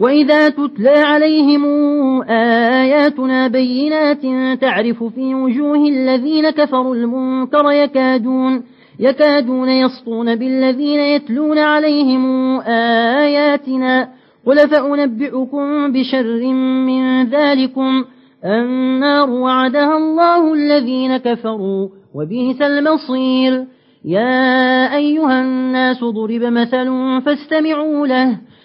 وإذا تتلى عليهم آياتنا بينات تعرف في وجوه الذين كفروا المنكر يكادون يكادون يسطون بالذين يتلون عليهم آياتنا قل فأنبئكم بشر من ذلكم النار وعدها الله الذين كفروا وبئس المصير يا أيها الناس ضرب مثل فاستمعوا له